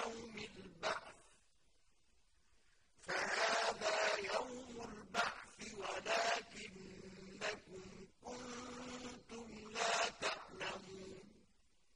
يوم